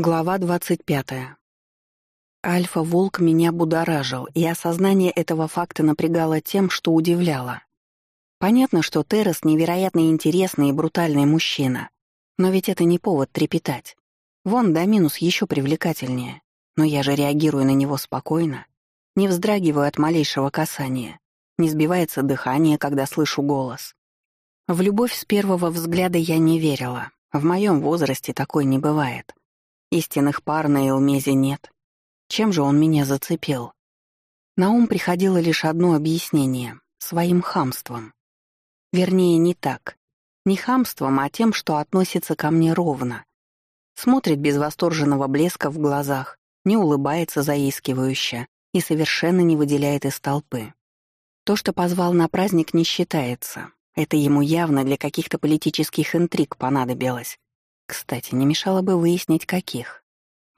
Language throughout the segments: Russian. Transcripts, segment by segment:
Глава 25. Альфа-волк меня будоражил, и осознание этого факта напрягало тем, что удивляло. Понятно, что Террас невероятно интересный и брутальный мужчина, но ведь это не повод трепетать. Вон Доминус еще привлекательнее, но я же реагирую на него спокойно, не вздрагиваю от малейшего касания, не сбивается дыхание, когда слышу голос. В любовь с первого взгляда я не верила, в моем возрасте такой не бывает. Истинных пар на Элмезе нет. Чем же он меня зацепил? На ум приходило лишь одно объяснение — своим хамством. Вернее, не так. Не хамством, а тем, что относится ко мне ровно. Смотрит без восторженного блеска в глазах, не улыбается заискивающе и совершенно не выделяет из толпы. То, что позвал на праздник, не считается. Это ему явно для каких-то политических интриг понадобилось. Кстати, не мешало бы выяснить, каких.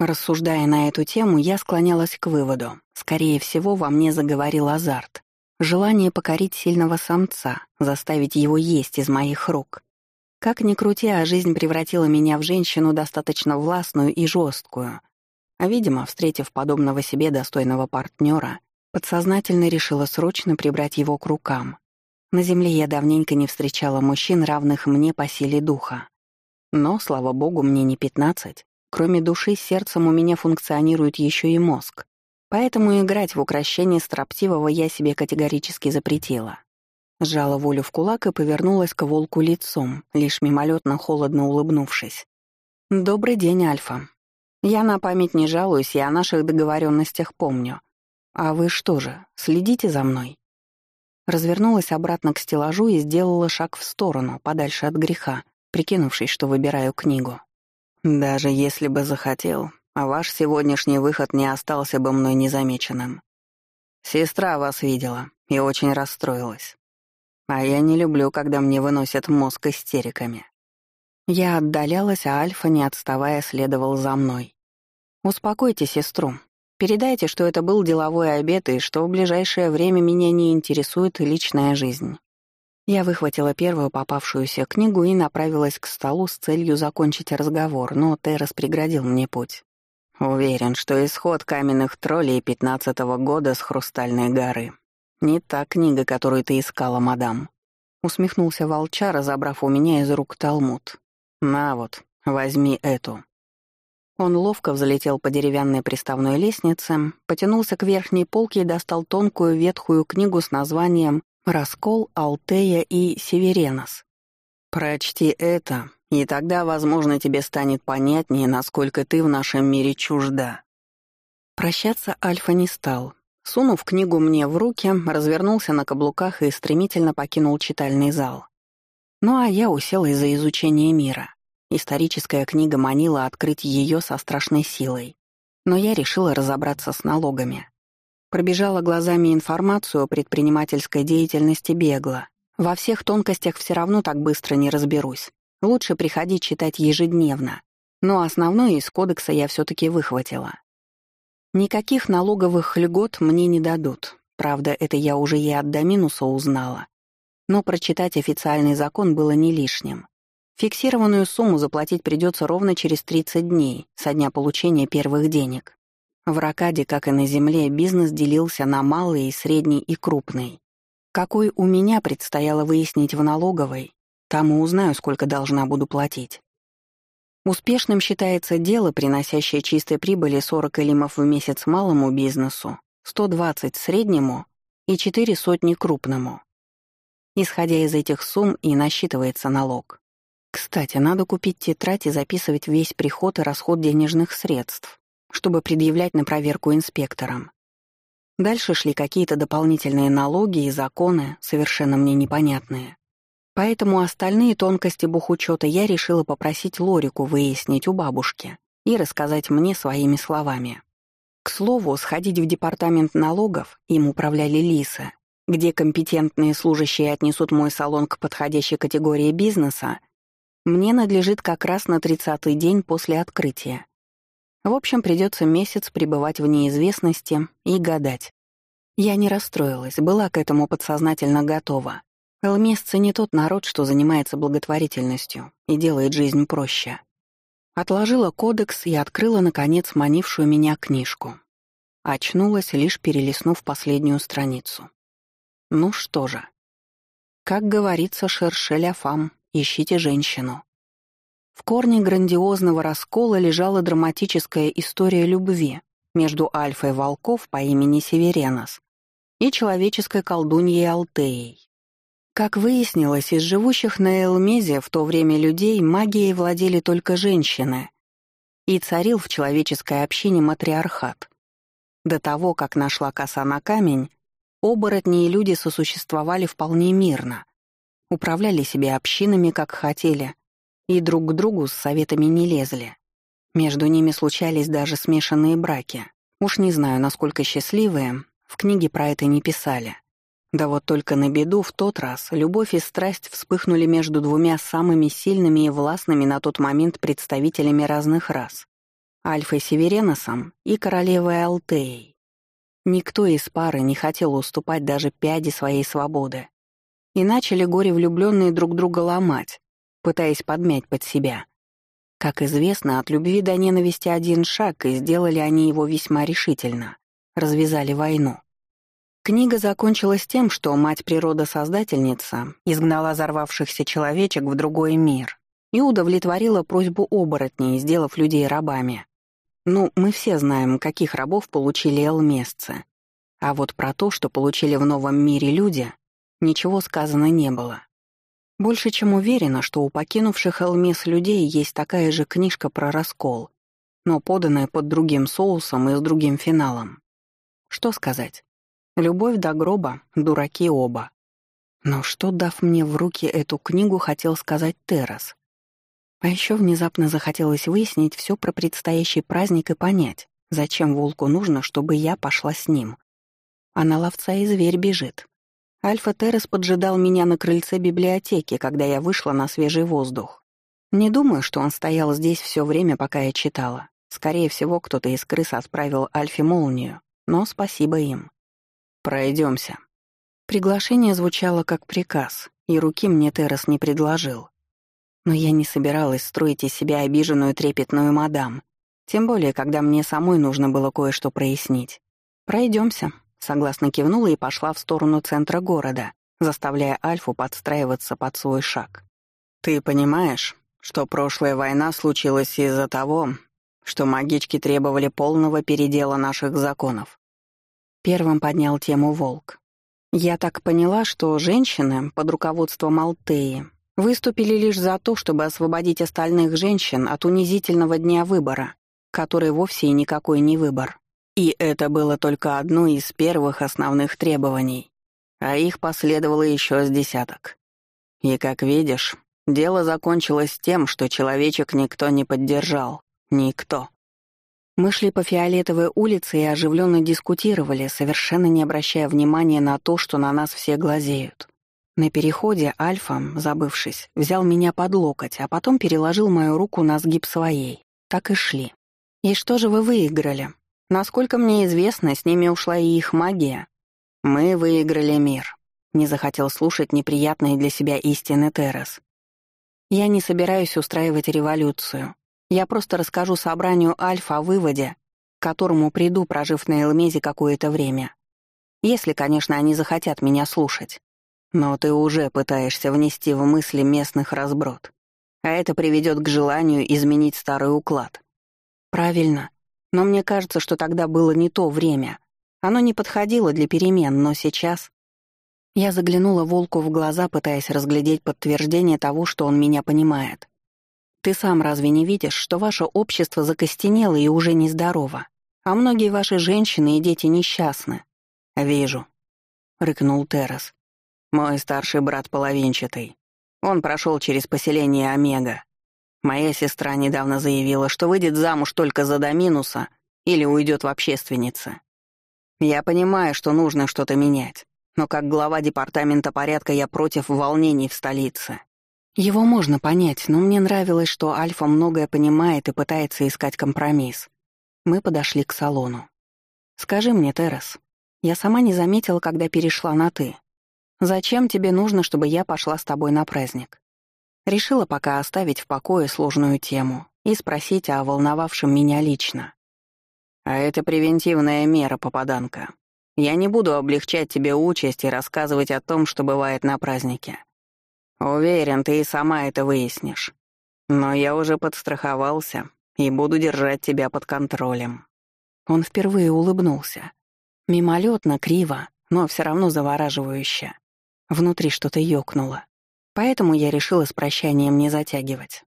Рассуждая на эту тему, я склонялась к выводу. Скорее всего, во мне заговорил азарт. Желание покорить сильного самца, заставить его есть из моих рук. Как ни крути, а жизнь превратила меня в женщину достаточно властную и жесткую. А, видимо, встретив подобного себе достойного партнера, подсознательно решила срочно прибрать его к рукам. На земле я давненько не встречала мужчин, равных мне по силе духа. Но, слава богу, мне не пятнадцать. Кроме души, сердцем у меня функционирует еще и мозг. Поэтому играть в украшение строптивого я себе категорически запретила. Сжала волю в кулак и повернулась к волку лицом, лишь мимолетно холодно улыбнувшись. «Добрый день, Альфа. Я на память не жалуюсь, я о наших договоренностях помню. А вы что же, следите за мной?» Развернулась обратно к стеллажу и сделала шаг в сторону, подальше от греха, прикинувшись, что выбираю книгу. «Даже если бы захотел, а ваш сегодняшний выход не остался бы мной незамеченным. Сестра вас видела и очень расстроилась. А я не люблю, когда мне выносят мозг истериками». Я отдалялась, а Альфа, не отставая, следовал за мной. «Успокойте сестру. Передайте, что это был деловой обед и что в ближайшее время меня не интересует личная жизнь. Я выхватила первую попавшуюся книгу и направилась к столу с целью закончить разговор, но Террас преградил мне путь. Уверен, что исход каменных троллей пятнадцатого года с Хрустальной горы. Не та книга, которую ты искала, мадам. Усмехнулся волчар, забрав у меня из рук талмуд. На вот, возьми эту. Он ловко взлетел по деревянной приставной лестнице, потянулся к верхней полке и достал тонкую ветхую книгу с названием Раскол, Алтея и Северенос. Прочти это, и тогда, возможно, тебе станет понятнее, насколько ты в нашем мире чужда. Прощаться Альфа не стал. Сунув книгу мне в руки, развернулся на каблуках и стремительно покинул читальный зал. Ну а я уселась за изучение мира. Историческая книга манила открыть ее со страшной силой. Но я решила разобраться с налогами. Пробежала глазами информацию о предпринимательской деятельности бегло. Во всех тонкостях все равно так быстро не разберусь. Лучше приходить читать ежедневно. Но основное из кодекса я все-таки выхватила. Никаких налоговых льгот мне не дадут. Правда, это я уже и от Доминуса узнала. Но прочитать официальный закон было не лишним. Фиксированную сумму заплатить придется ровно через 30 дней со дня получения первых денег. В Ракаде, как и на Земле, бизнес делился на малый, средний и крупный. Какой у меня предстояло выяснить в налоговой, там узнаю, сколько должна буду платить. Успешным считается дело, приносящее чистой прибыли 40 элимов в месяц малому бизнесу, 120 среднему и 4 сотни крупному. Исходя из этих сумм и насчитывается налог. Кстати, надо купить тетрадь и записывать весь приход и расход денежных средств чтобы предъявлять на проверку инспекторам. Дальше шли какие-то дополнительные налоги и законы, совершенно мне непонятные. Поэтому остальные тонкости бухучета я решила попросить Лорику выяснить у бабушки и рассказать мне своими словами. К слову, сходить в департамент налогов, им управляли Лисы, где компетентные служащие отнесут мой салон к подходящей категории бизнеса, мне надлежит как раз на 30-й день после открытия. В общем, придется месяц пребывать в неизвестности и гадать. Я не расстроилась, была к этому подсознательно готова. Элмесцы не тот народ, что занимается благотворительностью и делает жизнь проще. Отложила кодекс и открыла, наконец, манившую меня книжку. Очнулась, лишь перелистнув последнюю страницу. Ну что же. Как говорится, шершеля фам, ищите женщину. В корне грандиозного раскола лежала драматическая история любви между альфой волков по имени Северенос и человеческой колдуньей Алтеей. Как выяснилось, из живущих на Элмезе в то время людей магией владели только женщины, и царил в человеческой общине матриархат. До того, как нашла коса на камень, оборотни и люди сосуществовали вполне мирно, управляли себе общинами, как хотели, и друг к другу с советами не лезли. Между ними случались даже смешанные браки. Уж не знаю, насколько счастливые, в книге про это не писали. Да вот только на беду в тот раз любовь и страсть вспыхнули между двумя самыми сильными и властными на тот момент представителями разных рас — Альфой Севереносом и королевой Алтеей. Никто из пары не хотел уступать даже пяди своей свободы. И начали горе влюбленные друг друга ломать, пытаясь подмять под себя. Как известно, от любви до ненависти один шаг, и сделали они его весьма решительно. Развязали войну. Книга закончилась тем, что мать-природа-создательница изгнала взорвавшихся человечек в другой мир и удовлетворила просьбу оборотней, сделав людей рабами. Ну, мы все знаем, каких рабов получили элмесцы. А вот про то, что получили в новом мире люди, ничего сказано не было. Больше чем уверена, что у покинувших Элмес людей есть такая же книжка про раскол, но поданная под другим соусом и с другим финалом. Что сказать? Любовь до гроба, дураки оба. Но что, дав мне в руки эту книгу, хотел сказать Террас? А еще внезапно захотелось выяснить все про предстоящий праздник и понять, зачем волку нужно, чтобы я пошла с ним. А на ловца и зверь бежит. Альфа Террас поджидал меня на крыльце библиотеки, когда я вышла на свежий воздух. Не думаю, что он стоял здесь все время, пока я читала. Скорее всего, кто-то из крыс отправил Альфе молнию, но спасибо им. Пройдемся. Приглашение звучало как приказ, и руки мне Террас не предложил. Но я не собиралась строить из себя обиженную трепетную мадам, тем более, когда мне самой нужно было кое-что прояснить. Пройдемся, согласно кивнула и пошла в сторону центра города, заставляя Альфу подстраиваться под свой шаг. «Ты понимаешь, что прошлая война случилась из-за того, что магички требовали полного передела наших законов?» Первым поднял тему Волк. Я так поняла, что женщины под руководством Алтеи выступили лишь за то, чтобы освободить остальных женщин от унизительного дня выбора, который вовсе и никакой не выбор. И это было только одно из первых основных требований, а их последовало еще с десяток. И, как видишь, дело закончилось тем, что человечек никто не поддержал. Никто. Мы шли по Фиолетовой улице и оживленно дискутировали, совершенно не обращая внимания на то, что на нас все глазеют. На переходе Альфа, забывшись, взял меня под локоть, а потом переложил мою руку на сгиб своей. Так и шли. «И что же вы выиграли? Насколько мне известно, с ними ушла и их магия. Мы выиграли мир», — не захотел слушать неприятные для себя истины Террас. «Я не собираюсь устраивать революцию. Я просто расскажу собранию Альфа о выводе, к которому приду, прожив на Элмезе какое-то время. Если, конечно, они захотят меня слушать. Но ты уже пытаешься внести в мысли местных разброд. А это приведет к желанию изменить старый уклад. Правильно. Но мне кажется, что тогда было не то время. Оно не подходило для перемен, но сейчас... Я заглянула волку в глаза, пытаясь разглядеть подтверждение того, что он меня понимает. Ты сам разве не видишь, что ваше общество закостенело и уже нездорово, а многие ваши женщины и дети несчастны? Вижу, рыкнул Террас. Мой старший брат половинчатый. Он прошел через поселение Омега. Моя сестра недавно заявила, что выйдет замуж только за Доминуса или уйдет в общественницы. Я понимаю, что нужно что-то менять, но как глава департамента порядка я против волнений в столице. Его можно понять, но мне нравилось, что Альфа многое понимает и пытается искать компромисс. Мы подошли к салону. «Скажи мне, Террас, я сама не заметила, когда перешла на «ты». Зачем тебе нужно, чтобы я пошла с тобой на праздник?» Решила пока оставить в покое сложную тему, и спросить о волновавшем меня лично. «А это превентивная мера, попаданка. Я не буду облегчать тебе участь и рассказывать о том, что бывает на празднике. Уверен, ты и сама это выяснишь. Но я уже подстраховался и буду держать тебя под контролем». Он впервые улыбнулся. Мимолетно, криво, но все равно завораживающе. Внутри что-то ёкнуло. Поэтому я решила с прощанием не затягивать.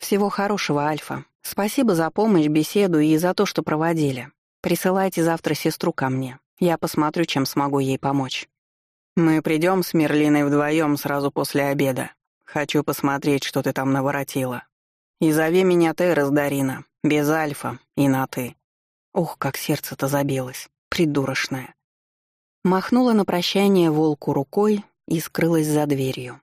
Всего хорошего, Альфа. Спасибо за помощь, беседу и за то, что проводили. Присылайте завтра сестру ко мне. Я посмотрю, чем смогу ей помочь. Мы придем с Мерлиной вдвоем сразу после обеда. Хочу посмотреть, что ты там наворотила. И зови меня Террас Дарина, без Альфа и на «ты». Ух, как сердце-то забилось, придурочное. Махнула на прощание волку рукой и скрылась за дверью.